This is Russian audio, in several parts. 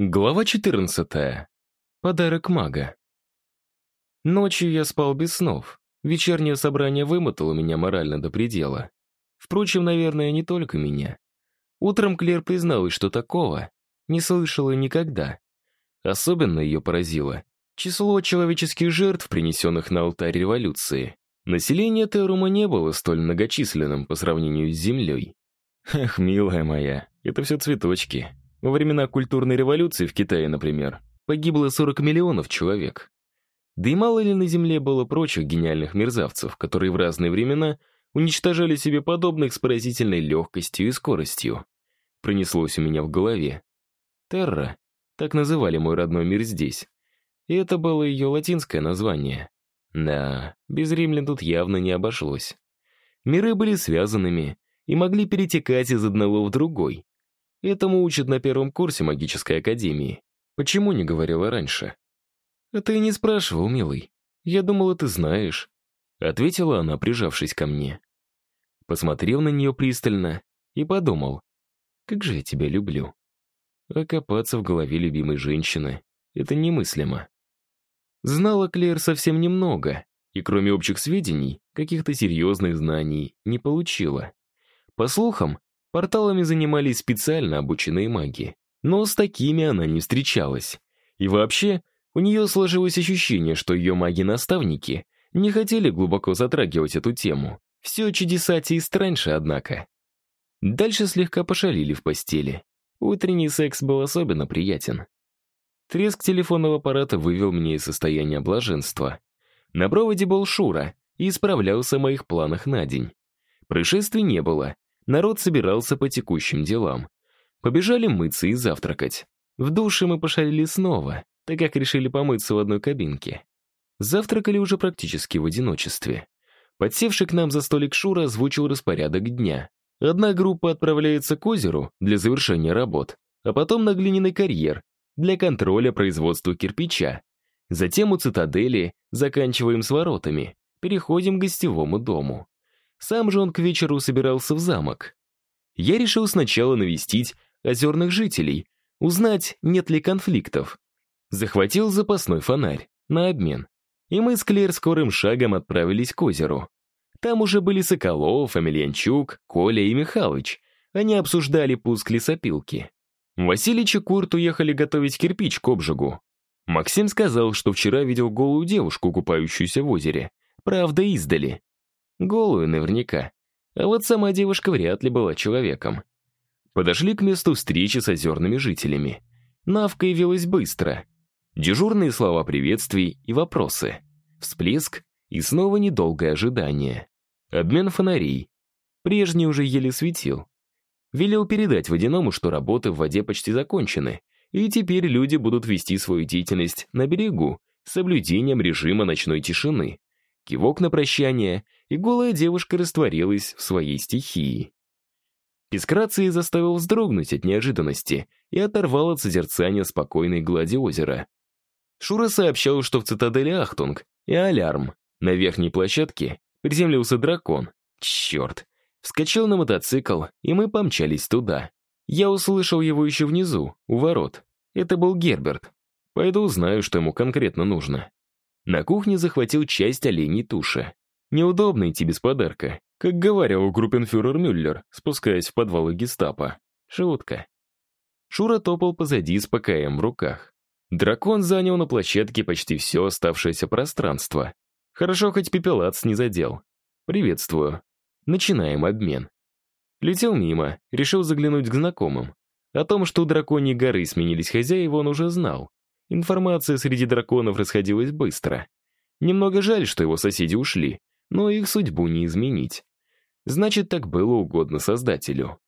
Глава 14. Подарок мага. Ночью я спал без снов. Вечернее собрание вымотало меня морально до предела. Впрочем, наверное, не только меня. Утром Клер призналась, что такого не слышала никогда. Особенно ее поразило число человеческих жертв, принесенных на алтарь революции. Население Терума не было столь многочисленным по сравнению с Землей. Эх, милая моя, это все цветочки. Во времена культурной революции в Китае, например, погибло 40 миллионов человек. Да и мало ли на Земле было прочих гениальных мерзавцев, которые в разные времена уничтожали себе подобных с поразительной легкостью и скоростью. Пронеслось у меня в голове. Терра, так называли мой родной мир здесь. И это было ее латинское название. Да, без римлян тут явно не обошлось. Миры были связанными и могли перетекать из одного в другой. Этому учат на первом курсе магической академии. Почему не говорила раньше? А ты не спрашивал, милый. Я думала, ты знаешь. Ответила она, прижавшись ко мне. Посмотрел на нее пристально и подумал. Как же я тебя люблю. Окопаться в голове любимой женщины — это немыслимо. Знала Клэр совсем немного, и кроме общих сведений, каких-то серьезных знаний не получила. По слухам, Порталами занимались специально обученные маги. Но с такими она не встречалась. И вообще, у нее сложилось ощущение, что ее маги-наставники не хотели глубоко затрагивать эту тему. Все чудесати и страньше, однако. Дальше слегка пошалили в постели. Утренний секс был особенно приятен. Треск телефонного аппарата вывел меня из состояния блаженства. На проводе был Шура и исправлялся о моих планах на день. Происшествий не было, Народ собирался по текущим делам. Побежали мыться и завтракать. В душе мы пошалили снова, так как решили помыться в одной кабинке. Завтракали уже практически в одиночестве. Подсевший к нам за столик Шура озвучил распорядок дня. Одна группа отправляется к озеру для завершения работ, а потом на глиняный карьер для контроля производства кирпича. Затем у цитадели заканчиваем с воротами, переходим к гостевому дому. Сам же он к вечеру собирался в замок. Я решил сначала навестить озерных жителей, узнать, нет ли конфликтов. Захватил запасной фонарь на обмен. И мы с Клер скорым шагом отправились к озеру. Там уже были Соколов, Амельянчук, Коля и Михалыч. Они обсуждали пуск лесопилки. Василич и Курт уехали готовить кирпич к обжигу. Максим сказал, что вчера видел голую девушку, купающуюся в озере. Правда, издали. Голую наверняка. А вот сама девушка вряд ли была человеком. Подошли к месту встречи с озерными жителями. Навка явилась быстро. Дежурные слова приветствий и вопросы. Всплеск и снова недолгое ожидание. Обмен фонарей. Прежний уже еле светил. Велел передать водяному, что работы в воде почти закончены, и теперь люди будут вести свою деятельность на берегу с соблюдением режима ночной тишины. Кивок на прощание, и голая девушка растворилась в своей стихии. Писк рации заставил вздрогнуть от неожиданности и оторвал от созерцания спокойной глади озера. Шура сообщал, что в цитадели Ахтунг и Alarm на верхней площадке приземлился дракон. Черт! Вскочил на мотоцикл, и мы помчались туда. Я услышал его еще внизу, у ворот. Это был Герберт. Пойду узнаю, что ему конкретно нужно. На кухне захватил часть оленей туши. Неудобно идти без подарка, как говорил группенфюрер Мюллер, спускаясь в подвалы гестапо. Шутка. Шура топал позади с ПКМ в руках. Дракон занял на площадке почти все оставшееся пространство. Хорошо, хоть пепелац не задел. Приветствую. Начинаем обмен. Летел мимо, решил заглянуть к знакомым. О том, что у драконьей горы сменились хозяева, он уже знал. Информация среди драконов расходилась быстро. Немного жаль, что его соседи ушли, но их судьбу не изменить. Значит, так было угодно Создателю.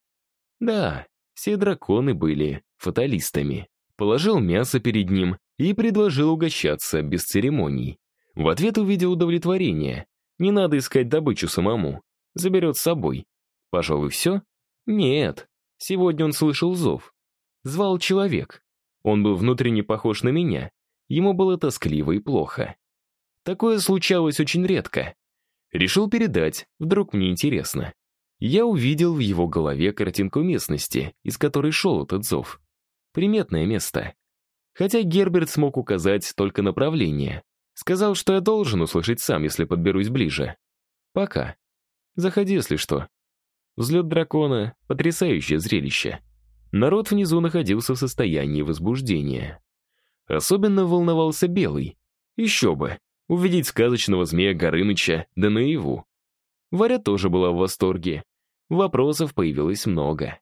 Да, все драконы были фаталистами. Положил мясо перед ним и предложил угощаться без церемоний. В ответ увидел удовлетворение. Не надо искать добычу самому. Заберет с собой. Пожалуй, все? Нет. Сегодня он слышал зов. Звал человек. Он был внутренне похож на меня. Ему было тоскливо и плохо. Такое случалось очень редко. Решил передать, вдруг мне интересно. Я увидел в его голове картинку местности, из которой шел этот зов. Приметное место. Хотя Герберт смог указать только направление. Сказал, что я должен услышать сам, если подберусь ближе. Пока. Заходи, если что. Взлет дракона — потрясающее зрелище. Народ внизу находился в состоянии возбуждения. Особенно волновался Белый. Еще бы, увидеть сказочного змея Горыныча да наяву. Варя тоже была в восторге. Вопросов появилось много.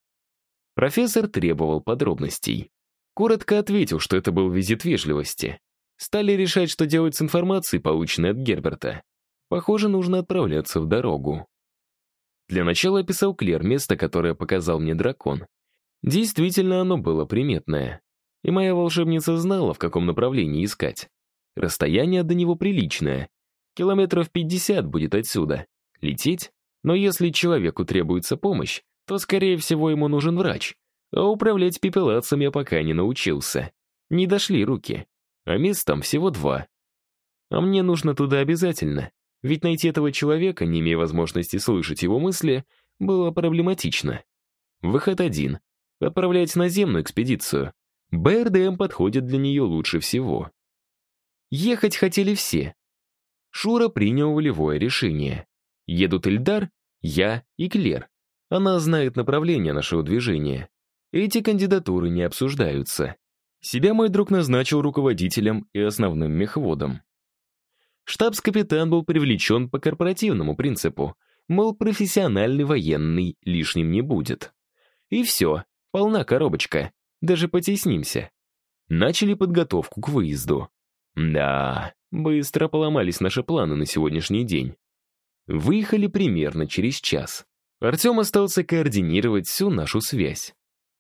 Профессор требовал подробностей. Коротко ответил, что это был визит вежливости. Стали решать, что делать с информацией, полученной от Герберта. Похоже, нужно отправляться в дорогу. Для начала описал Клер место, которое показал мне дракон. Действительно, оно было приметное. И моя волшебница знала, в каком направлении искать. Расстояние до него приличное. Километров 50 будет отсюда. Лететь? Но если человеку требуется помощь, то, скорее всего, ему нужен врач. А управлять пепелацем я пока не научился. Не дошли руки. А мест там всего два. А мне нужно туда обязательно. Ведь найти этого человека, не имея возможности слышать его мысли, было проблематично. Выход один. Отправлять наземную экспедицию. БРДМ подходит для нее лучше всего. Ехать хотели все. Шура принял волевое решение. Едут Эльдар, я и Клер. Она знает направление нашего движения. Эти кандидатуры не обсуждаются. Себя мой друг назначил руководителем и основным мехводом. Штабс-капитан был привлечен по корпоративному принципу, мол, профессиональный военный лишним не будет. И все, полна коробочка, даже потеснимся. Начали подготовку к выезду. Да, быстро поломались наши планы на сегодняшний день. Выехали примерно через час. Артем остался координировать всю нашу связь.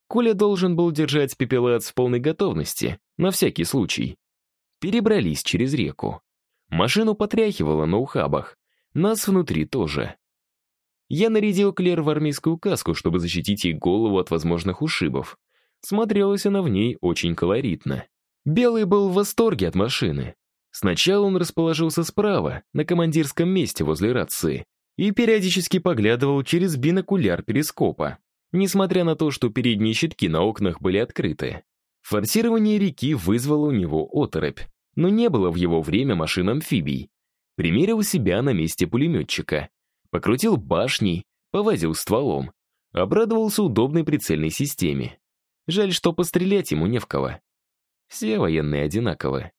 Коля должен был держать пепелац в полной готовности, на всякий случай. Перебрались через реку. Машину потряхивало на ухабах. Нас внутри тоже. Я нарядил Клер в армейскую каску, чтобы защитить ей голову от возможных ушибов. Смотрелась она в ней очень колоритно. Белый был в восторге от машины. Сначала он расположился справа, на командирском месте возле рации, и периодически поглядывал через бинокуляр перископа, несмотря на то, что передние щитки на окнах были открыты. Форсирование реки вызвало у него оторопь, но не было в его время машин-амфибий. Примерил себя на месте пулеметчика. Покрутил башней, повозил стволом. Обрадовался удобной прицельной системе. Жаль, что пострелять ему не в кого. Все военные одинаковы.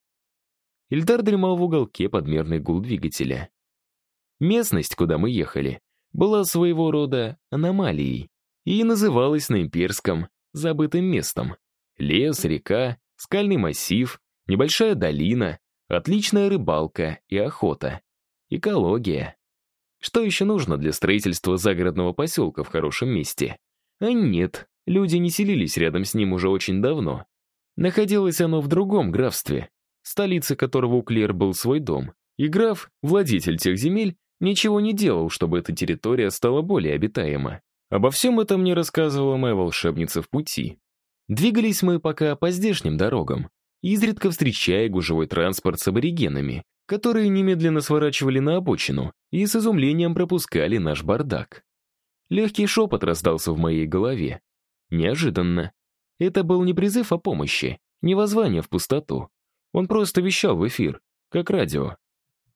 Ильдар дремал в уголке подмерный гул двигателя. Местность, куда мы ехали, была своего рода аномалией и называлась на имперском забытым местом. Лес, река, скальный массив, небольшая долина, отличная рыбалка и охота. Экология. Что еще нужно для строительства загородного поселка в хорошем месте? А нет, люди не селились рядом с ним уже очень давно. Находилось оно в другом графстве, столице которого у Клер был свой дом, и граф, владетель тех земель, ничего не делал, чтобы эта территория стала более обитаема. Обо всем этом мне рассказывала моя волшебница в пути. Двигались мы пока по здешним дорогам, изредка встречая гужевой транспорт с аборигенами, которые немедленно сворачивали на обочину и с изумлением пропускали наш бардак. Легкий шепот раздался в моей голове. Неожиданно. Это был не призыв о помощи, не воззвание в пустоту. Он просто вещал в эфир, как радио.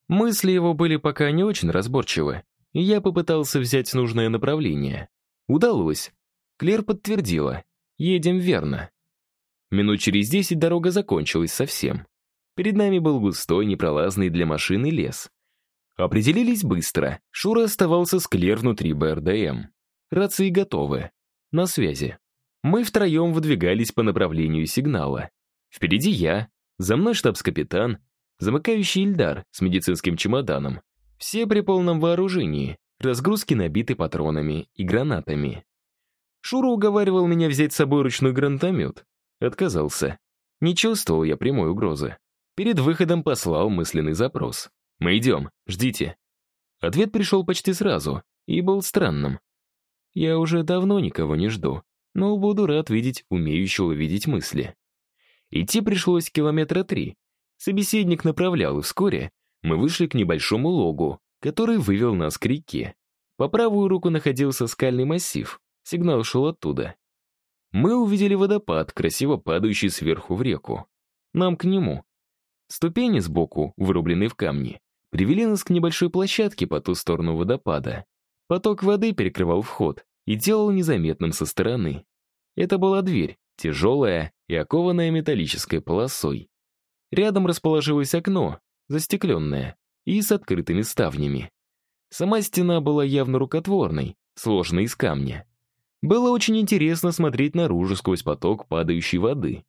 Мысли его были пока не очень разборчивы, и я попытался взять нужное направление. Удалось. Клер подтвердила. Едем верно. Минут через десять дорога закончилась совсем. Перед нами был густой, непролазный для машины лес. Определились быстро. Шура оставался с Клер внутри БРДМ. Рации готовы. На связи. Мы втроем выдвигались по направлению сигнала. Впереди я, за мной штабс-капитан, замыкающий Ильдар с медицинским чемоданом. Все при полном вооружении, разгрузки набиты патронами и гранатами. Шура уговаривал меня взять с собой ручной гранатомет. Отказался. Не чувствовал я прямой угрозы. Перед выходом послал мысленный запрос. «Мы идем, ждите». Ответ пришел почти сразу и был странным. Я уже давно никого не жду, но буду рад видеть умеющего видеть мысли. Идти пришлось километра три. Собеседник направлял, и вскоре мы вышли к небольшому логу, который вывел нас к реке. По правую руку находился скальный массив, сигнал шел оттуда. Мы увидели водопад, красиво падающий сверху в реку. Нам к нему. Ступени сбоку, вырубленные в камне, привели нас к небольшой площадке по ту сторону водопада. Поток воды перекрывал вход и делал незаметным со стороны. Это была дверь, тяжелая и окованная металлической полосой. Рядом расположилось окно, застекленное, и с открытыми ставнями. Сама стена была явно рукотворной, сложенной из камня. Было очень интересно смотреть наружу сквозь поток падающей воды.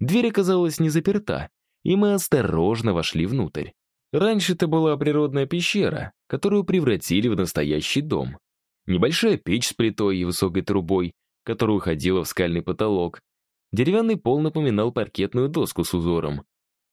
Дверь оказалась не заперта, и мы осторожно вошли внутрь. Раньше это была природная пещера, которую превратили в настоящий дом. Небольшая печь с плитой и высокой трубой, которая уходила в скальный потолок. Деревянный пол напоминал паркетную доску с узором.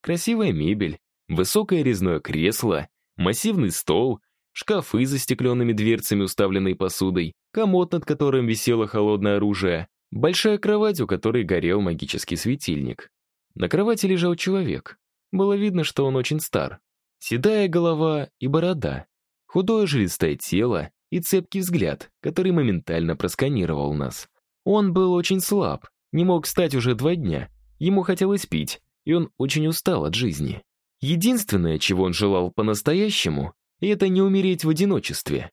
Красивая мебель, высокое резное кресло, массивный стол, шкафы за стекленными дверцами, уставленные посудой, комод, над которым висело холодное оружие, большая кровать, у которой горел магический светильник. На кровати лежал человек. Было видно, что он очень стар. Седая голова и борода, худое жилистое тело и цепкий взгляд, который моментально просканировал нас. Он был очень слаб, не мог встать уже два дня. Ему хотелось пить, и он очень устал от жизни. Единственное, чего он желал по-настоящему, это не умереть в одиночестве.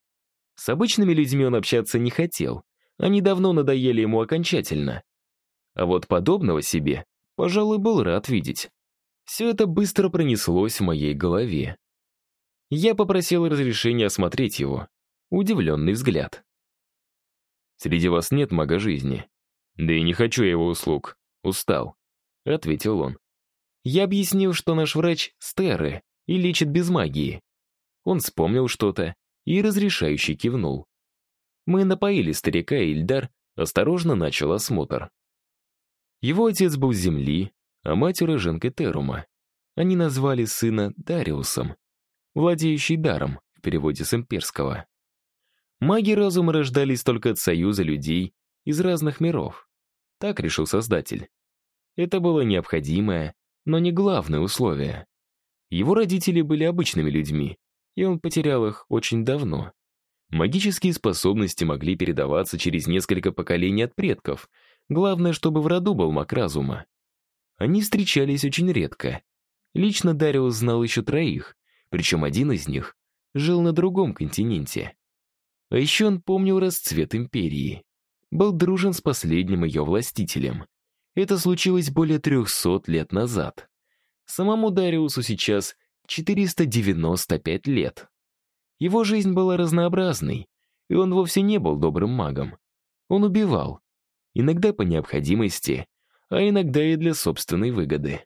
С обычными людьми он общаться не хотел. Они давно надоели ему окончательно. А вот подобного себе, пожалуй, был рад видеть. Все это быстро пронеслось в моей голове. Я попросил разрешения осмотреть его. Удивленный взгляд. «Среди вас нет мага жизни. Да и не хочу я его услуг. Устал», — ответил он. Я объяснил, что наш врач — Стеры и лечит без магии. Он вспомнил что-то и разрешающе кивнул. Мы напоили старика, и Ильдар осторожно начал осмотр. Его отец был земли, а мать уроженкой Терума. Они назвали сына Дариусом, владеющий даром в переводе с имперского. Маги разума рождались только от союза людей из разных миров. Так решил Создатель. Это было необходимое, но не главное условие. Его родители были обычными людьми, и он потерял их очень давно. Магические способности могли передаваться через несколько поколений от предков. Главное, чтобы в роду был маг разума. Они встречались очень редко. Лично Дариус знал еще троих, причем один из них жил на другом континенте. А еще он помнил расцвет империи. Был дружен с последним ее властителем. Это случилось более 300 лет назад. Самому Дариусу сейчас 495 лет. Его жизнь была разнообразной, и он вовсе не был добрым магом. Он убивал. Иногда по необходимости, а иногда и для собственной выгоды.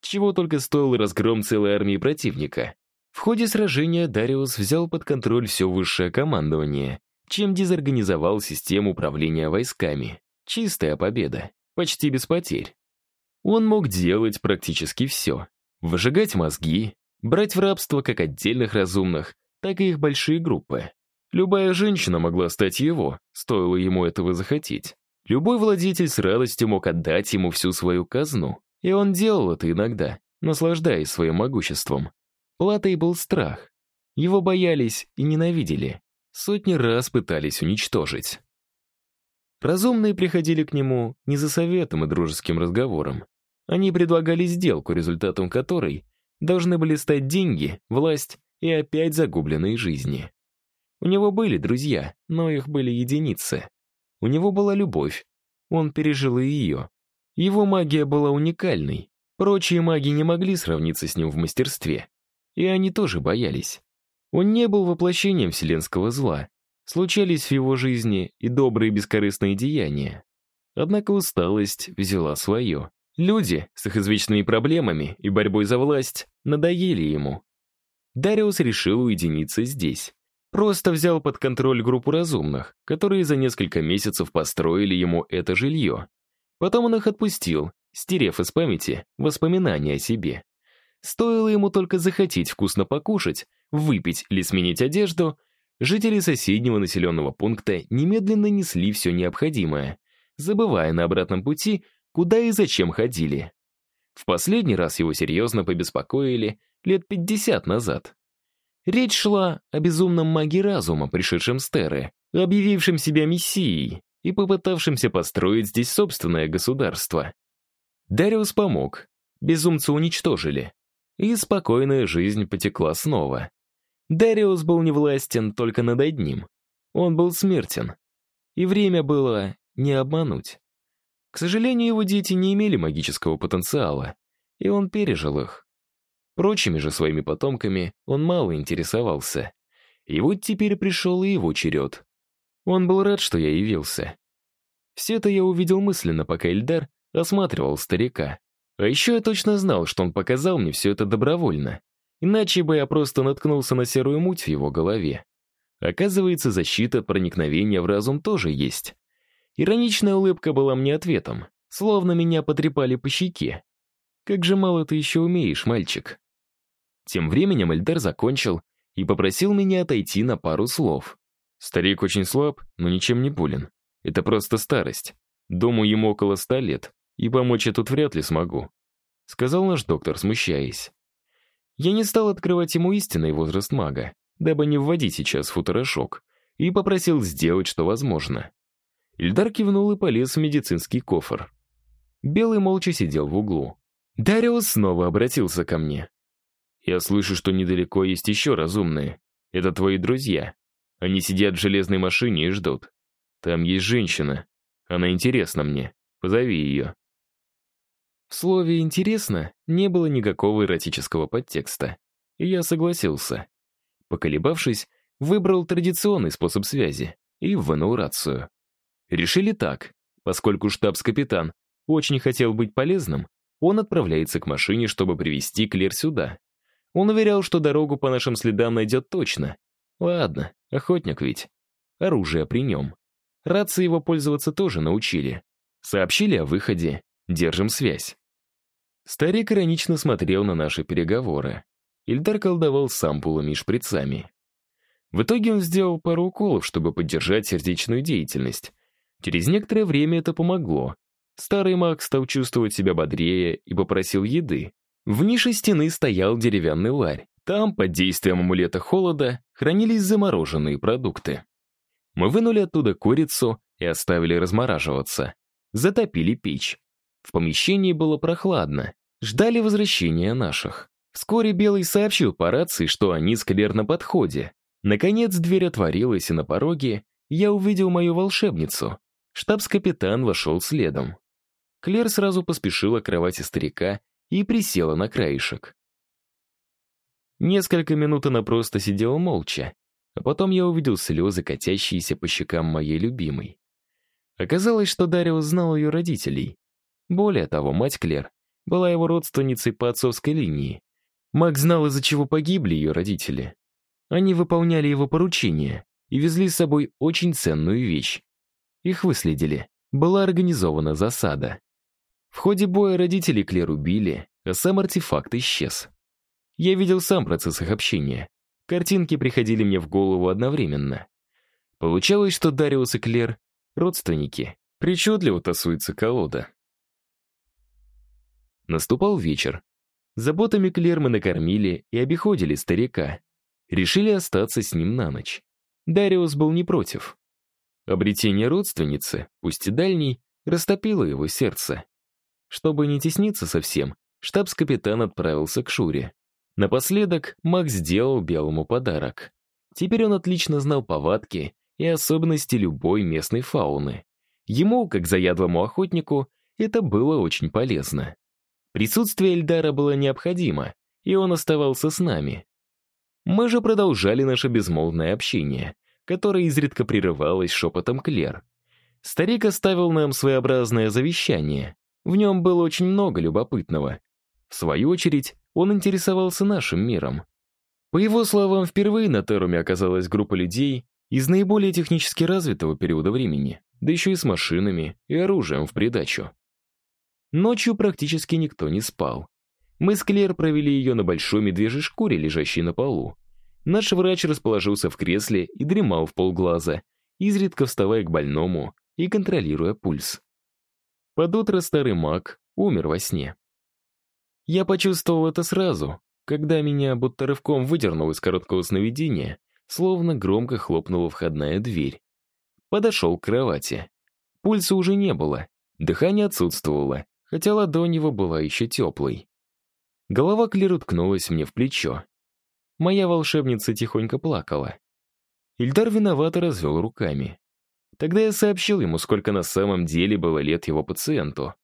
Чего только стоил разгром целой армии противника. В ходе сражения Дариус взял под контроль все высшее командование, чем дезорганизовал систему управления войсками. Чистая победа почти без потерь. Он мог делать практически все. Выжигать мозги, брать в рабство как отдельных разумных, так и их большие группы. Любая женщина могла стать его, стоило ему этого захотеть. Любой владетель с радостью мог отдать ему всю свою казну, и он делал это иногда, наслаждаясь своим могуществом. Платой был страх. Его боялись и ненавидели. Сотни раз пытались уничтожить. Разумные приходили к нему не за советом и дружеским разговором. Они предлагали сделку, результатом которой должны были стать деньги, власть и опять загубленные жизни. У него были друзья, но их были единицы. У него была любовь, он пережил и ее. Его магия была уникальной, прочие маги не могли сравниться с ним в мастерстве. И они тоже боялись. Он не был воплощением вселенского зла, Случались в его жизни и добрые бескорыстные деяния. Однако усталость взяла свое. Люди с их извечными проблемами и борьбой за власть надоели ему. Дариус решил уединиться здесь. Просто взял под контроль группу разумных, которые за несколько месяцев построили ему это жилье. Потом он их отпустил, стерев из памяти воспоминания о себе. Стоило ему только захотеть вкусно покушать, выпить или сменить одежду, Жители соседнего населенного пункта немедленно несли все необходимое, забывая на обратном пути, куда и зачем ходили. В последний раз его серьезно побеспокоили лет 50 назад. Речь шла о безумном маге разума, пришедшем с Терры, объявившем себя мессией и попытавшимся построить здесь собственное государство. Дариус помог, безумца уничтожили, и спокойная жизнь потекла снова. Дариус был не властен только над одним. Он был смертен. И время было не обмануть. К сожалению, его дети не имели магического потенциала, и он пережил их. Прочими же своими потомками он мало интересовался. И вот теперь пришел и его черед. Он был рад, что я явился. Все это я увидел мысленно, пока Эльдар осматривал старика. А еще я точно знал, что он показал мне все это добровольно. Иначе бы я просто наткнулся на серую муть в его голове. Оказывается, защита от проникновения в разум тоже есть. Ироничная улыбка была мне ответом, словно меня потрепали по щеке. Как же мало ты еще умеешь, мальчик. Тем временем Эльдар закончил и попросил меня отойти на пару слов. Старик очень слаб, но ничем не болен. Это просто старость. Думаю, ему около ста лет, и помочь я тут вряд ли смогу», — сказал наш доктор, смущаясь. Я не стал открывать ему истинный возраст мага, дабы не вводить сейчас футорошок, и попросил сделать, что возможно. Ильдар кивнул и полез в медицинский кофр. Белый молча сидел в углу. Дариус снова обратился ко мне. «Я слышу, что недалеко есть еще разумные. Это твои друзья. Они сидят в железной машине и ждут. Там есть женщина. Она интересна мне. Позови ее». В слове «интересно» не было никакого эротического подтекста, я согласился. Поколебавшись, выбрал традиционный способ связи и вынул рацию. Решили так, поскольку штабс-капитан очень хотел быть полезным, он отправляется к машине, чтобы привести Клер сюда. Он уверял, что дорогу по нашим следам найдет точно. Ладно, охотник ведь. Оружие при нем. Рации его пользоваться тоже научили. Сообщили о выходе, держим связь. Старик иронично смотрел на наши переговоры. Ильдар колдовал с ампулами и шприцами. В итоге он сделал пару уколов, чтобы поддержать сердечную деятельность. Через некоторое время это помогло. Старый маг стал чувствовать себя бодрее и попросил еды. В нише стены стоял деревянный ларь. Там, под действием амулета холода, хранились замороженные продукты. Мы вынули оттуда курицу и оставили размораживаться. Затопили печь. В помещении было прохладно. Ждали возвращения наших. Вскоре Белый сообщил по рации, что они сквер на подходе. Наконец дверь отворилась, и на пороге я увидел мою волшебницу. Штабс-капитан вошел следом. Клер сразу поспешила к кровати старика и присела на краешек. Несколько минут она просто сидела молча, а потом я увидел слезы, катящиеся по щекам моей любимой. Оказалось, что Дариус знал ее родителей. Более того, мать Клер была его родственницей по отцовской линии. Мак знал, из-за чего погибли ее родители. Они выполняли его поручения и везли с собой очень ценную вещь. Их выследили. Была организована засада. В ходе боя родители Клер убили, а сам артефакт исчез. Я видел сам процесс их общения. Картинки приходили мне в голову одновременно. Получалось, что Дариус и Клер — родственники. Причудливо тасуется колода. Наступал вечер. Заботами Клер мы накормили и обиходили старика. Решили остаться с ним на ночь. Дариус был не против. Обретение родственницы, пусть и дальней, растопило его сердце. Чтобы не тесниться совсем, штабс-капитан отправился к Шуре. Напоследок Макс сделал Белому подарок. Теперь он отлично знал повадки и особенности любой местной фауны. Ему, как заядлому охотнику, это было очень полезно. Присутствие Эльдара было необходимо, и он оставался с нами. Мы же продолжали наше безмолвное общение, которое изредка прерывалось шепотом Клер. Старик оставил нам своеобразное завещание. В нем было очень много любопытного. В свою очередь, он интересовался нашим миром. По его словам, впервые на Теруме оказалась группа людей из наиболее технически развитого периода времени, да еще и с машинами и оружием в придачу. Ночью практически никто не спал. Мы с Клер провели ее на большой медвежьей шкуре, лежащей на полу. Наш врач расположился в кресле и дремал в полглаза, изредка вставая к больному и контролируя пульс. Под утро старый маг умер во сне. Я почувствовал это сразу, когда меня будто рывком выдернул из короткого сновидения, словно громко хлопнула входная дверь. Подошел к кровати. Пульса уже не было, дыхание отсутствовало, хотя ладонь его была еще теплой. Голова Клэр уткнулась мне в плечо. Моя волшебница тихонько плакала. Ильдар виновато развел руками. Тогда я сообщил ему, сколько на самом деле было лет его пациенту.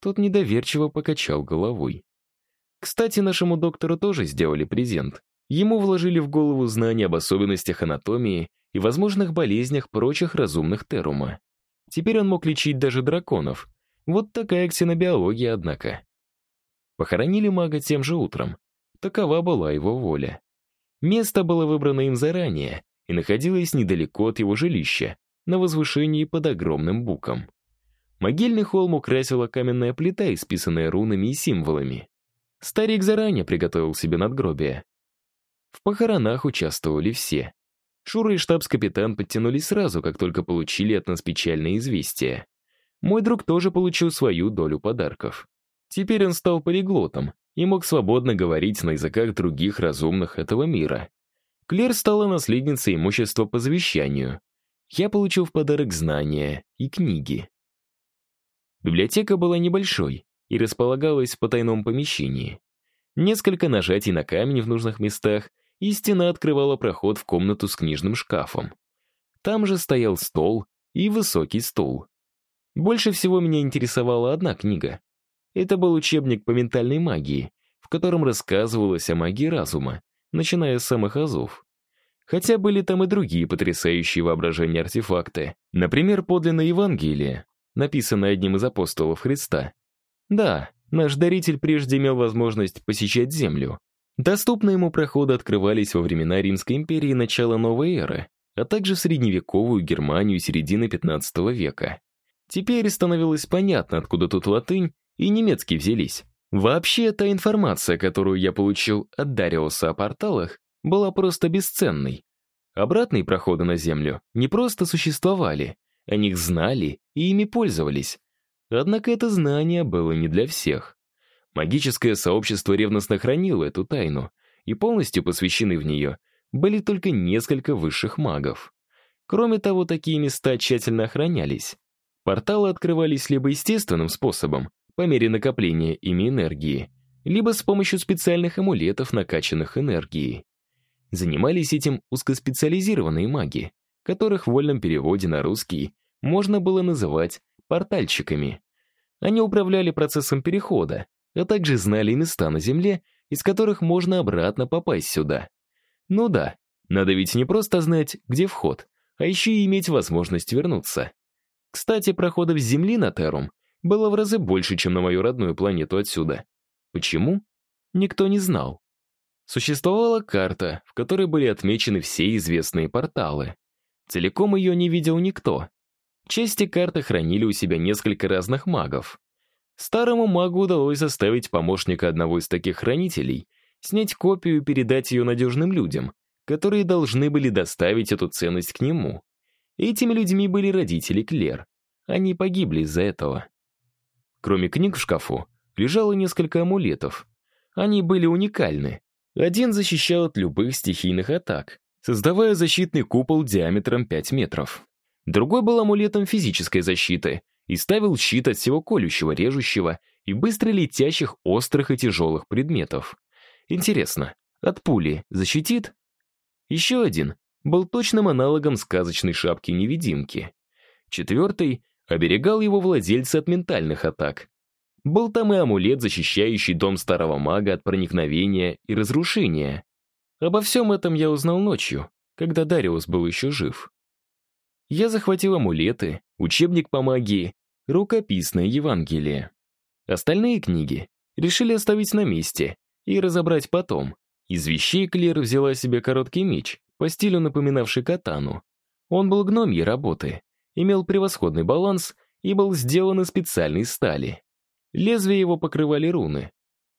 Тот недоверчиво покачал головой. Кстати, нашему доктору тоже сделали презент. Ему вложили в голову знания об особенностях анатомии и возможных болезнях прочих разумных Терума. Теперь он мог лечить даже драконов. Вот такая ксенобиология, однако. Похоронили мага тем же утром. Такова была его воля. Место было выбрано им заранее и находилось недалеко от его жилища, на возвышении под огромным буком. Могильный холм украсила каменная плита, исписанная рунами и символами. Старик заранее приготовил себе надгробие. В похоронах участвовали все. Шура и штабс-капитан подтянулись сразу, как только получили от нас печальное известие. Мой друг тоже получил свою долю подарков. Теперь он стал полиглотом и мог свободно говорить на языках других разумных этого мира. Клер стала наследницей имущества по завещанию. Я получил в подарок знания и книги. Библиотека была небольшой и располагалась в потайном помещении. Несколько нажатий на камень в нужных местах, и стена открывала проход в комнату с книжным шкафом. Там же стоял стол и высокий стул. Больше всего меня интересовала одна книга. Это был учебник по ментальной магии, в котором рассказывалось о магии разума, начиная с самых азов. Хотя были там и другие потрясающие воображения артефакты. Например, подлинное Евангелие, написанное одним из апостолов Христа. Да, наш даритель прежде имел возможность посещать Землю. Доступные ему проходы открывались во времена Римской империи начала новой эры, а также средневековую Германию середины XV века. Теперь становилось понятно, откуда тут латынь и немецкий взялись. Вообще, та информация, которую я получил от Дариуса о порталах, была просто бесценной. Обратные проходы на Землю не просто существовали, о них знали и ими пользовались. Однако это знание было не для всех. Магическое сообщество ревностно хранило эту тайну, и полностью посвящены в нее были только несколько высших магов. Кроме того, такие места тщательно охранялись. Порталы открывались либо естественным способом, по мере накопления ими энергии, либо с помощью специальных амулетов, накачанных энергией. Занимались этим узкоспециализированные маги, которых в вольном переводе на русский можно было называть портальщиками. Они управляли процессом перехода, а также знали места на Земле, из которых можно обратно попасть сюда. Ну да, надо ведь не просто знать, где вход, а еще и иметь возможность вернуться. Кстати, проходов с Земли на Терум было в разы больше, чем на мою родную планету отсюда. Почему? Никто не знал. Существовала карта, в которой были отмечены все известные порталы. Целиком ее не видел никто. Части карты хранили у себя несколько разных магов. Старому магу удалось заставить помощника одного из таких хранителей снять копию и передать ее надежным людям, которые должны были доставить эту ценность к нему. Этими людьми были родители Клер. Они погибли из-за этого. Кроме книг в шкафу, лежало несколько амулетов. Они были уникальны. Один защищал от любых стихийных атак, создавая защитный купол диаметром 5 метров. Другой был амулетом физической защиты и ставил щит от всего колющего, режущего и быстро летящих острых и тяжелых предметов. Интересно, от пули защитит? Еще один был точным аналогом сказочной шапки-невидимки. Четвертый оберегал его владельца от ментальных атак. Был там и амулет, защищающий дом старого мага от проникновения и разрушения. Обо всем этом я узнал ночью, когда Дариус был еще жив. Я захватил амулеты, учебник по магии, рукописное Евангелие. Остальные книги решили оставить на месте и разобрать потом. Из вещей Клер взяла себе короткий меч, по стилю напоминавший катану. Он был гномьей работы, имел превосходный баланс и был сделан из специальной стали. Лезвия его покрывали руны.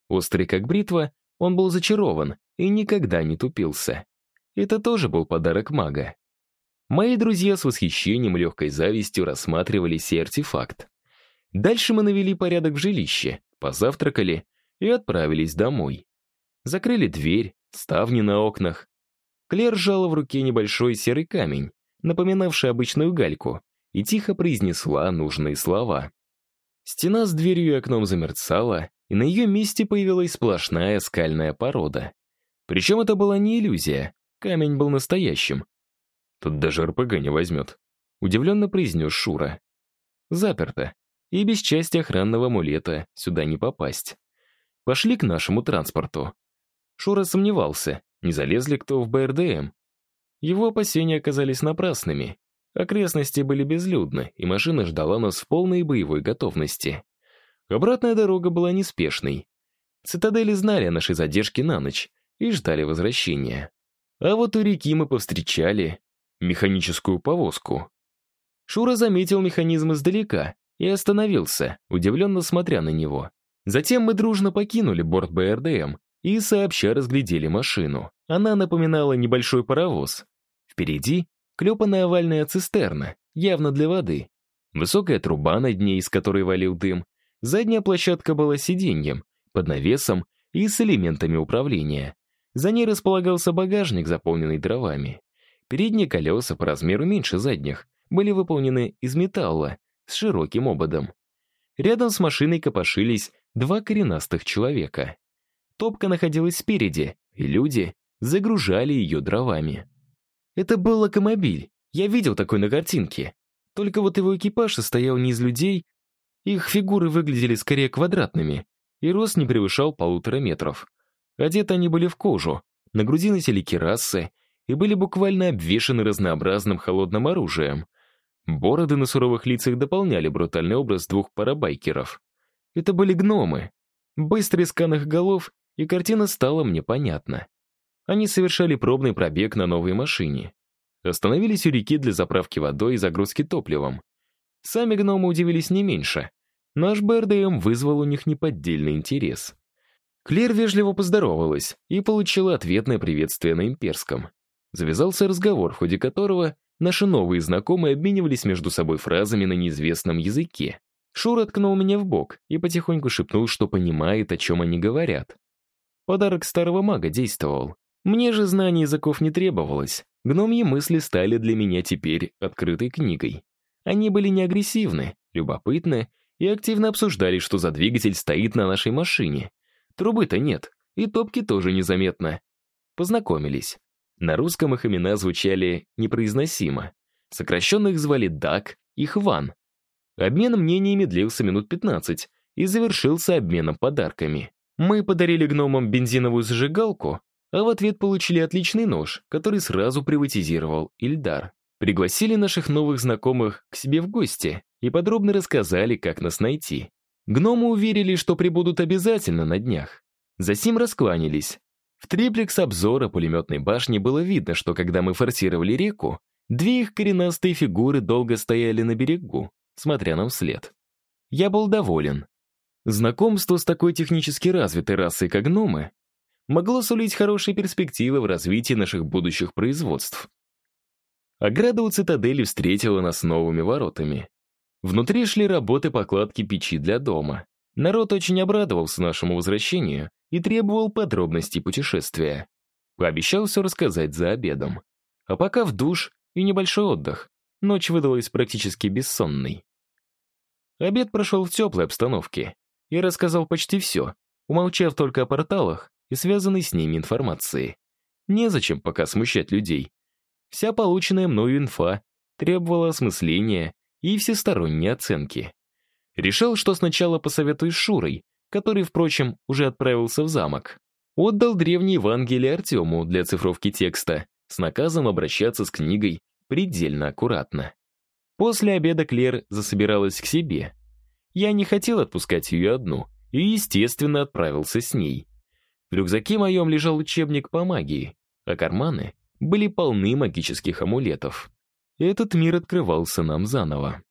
Острый как бритва, он был зачарован и никогда не тупился. Это тоже был подарок мага. Мои друзья с восхищением и легкой завистью рассматривали сей артефакт. Дальше мы навели порядок в жилище, позавтракали и отправились домой. Закрыли дверь, ставни на окнах. Клер сжала в руке небольшой серый камень, напоминавший обычную гальку, и тихо произнесла нужные слова. Стена с дверью и окном замерцала, и на ее месте появилась сплошная скальная порода. Причем это была не иллюзия, камень был настоящим. Тут даже РПГ не возьмет. Удивленно произнес Шура. Заперто, и без части охранного амулета сюда не попасть. Пошли к нашему транспорту. Шура сомневался, не залезли кто в БРДМ. Его опасения оказались напрасными. Окрестности были безлюдны, и машина ждала нас в полной боевой готовности. Обратная дорога была неспешной. Цитадели знали о нашей задержке на ночь и ждали возвращения. А вот у реки мы повстречали механическую повозку. Шура заметил механизм издалека и остановился, удивленно смотря на него. Затем мы дружно покинули борт БРДМ и сообща разглядели машину. Она напоминала небольшой паровоз. Впереди клепанная овальная цистерна, явно для воды. Высокая труба над ней, из которой валил дым. Задняя площадка была сиденьем, под навесом и с элементами управления. За ней располагался багажник, заполненный дровами. Передние колеса по размеру меньше задних были выполнены из металла с широким ободом. Рядом с машиной копошились два коренастых человека. Топка находилась спереди, и люди загружали ее дровами. Это был локомобиль, я видел такой на картинке. Только вот его экипаж состоял не из людей, их фигуры выглядели скорее квадратными, и рост не превышал полутора метров. Одеты они были в кожу, на груди носили керасы и были буквально обвешаны разнообразным холодным оружием. Бороды на суровых лицах дополняли брутальный образ двух парабайкеров. Это были гномы. Быстрый скан голов, и картина стала мне понятна. Они совершали пробный пробег на новой машине. Остановились у реки для заправки водой и загрузки топливом. Сами гномы удивились не меньше. Наш БРДМ вызвал у них неподдельный интерес. Клер вежливо поздоровалась и получила ответное приветствие на имперском. Завязался разговор, в ходе которого наши новые знакомые обменивались между собой фразами на неизвестном языке. Шура ткнул меня в бок и потихоньку шепнул, что понимает, о чем они говорят. Подарок старого мага действовал. Мне же знаний языков не требовалось. Гномьи мысли стали для меня теперь открытой книгой. Они были не агрессивны, любопытны и активно обсуждали, что за двигатель стоит на нашей машине. Трубы-то нет, и топки тоже незаметно. Познакомились. На русском их имена звучали непроизносимо. Сокращенных звали Дак и Хван. Обмен мнениями длился минут 15 и завершился обменом подарками. Мы подарили гномам бензиновую зажигалку, а в ответ получили отличный нож, который сразу приватизировал Ильдар. Пригласили наших новых знакомых к себе в гости и подробно рассказали, как нас найти. Гномы уверили, что прибудут обязательно на днях. Засим раскланялись. В триплекс обзора пулеметной башни было видно, что когда мы форсировали реку, две их коренастые фигуры долго стояли на берегу, смотря нам вслед. Я был доволен. Знакомство с такой технически развитой расой, как гномы, могло сулить хорошие перспективы в развитии наших будущих производств. Ограда у цитадели встретила нас новыми воротами. Внутри шли работы покладки печи для дома. Народ очень обрадовался нашему возвращению и требовал подробностей путешествия. Пообещал все рассказать за обедом. А пока в душ и небольшой отдых. Ночь выдалась практически бессонной. Обед прошел в теплой обстановке. Я рассказал почти все, умолчав только о порталах и связанной с ними информации. Незачем пока смущать людей. Вся полученная мною инфа требовала осмысления и всесторонней оценки. Решил, что сначала посоветую с Шурой, который, впрочем, уже отправился в замок. Отдал древние Евангелие Артему для цифровки текста с наказом обращаться с книгой предельно аккуратно. После обеда Клер засобиралась к себе. Я не хотел отпускать ее одну и, естественно, отправился с ней. В рюкзаке моем лежал учебник по магии, а карманы были полны магических амулетов. Этот мир открывался нам заново.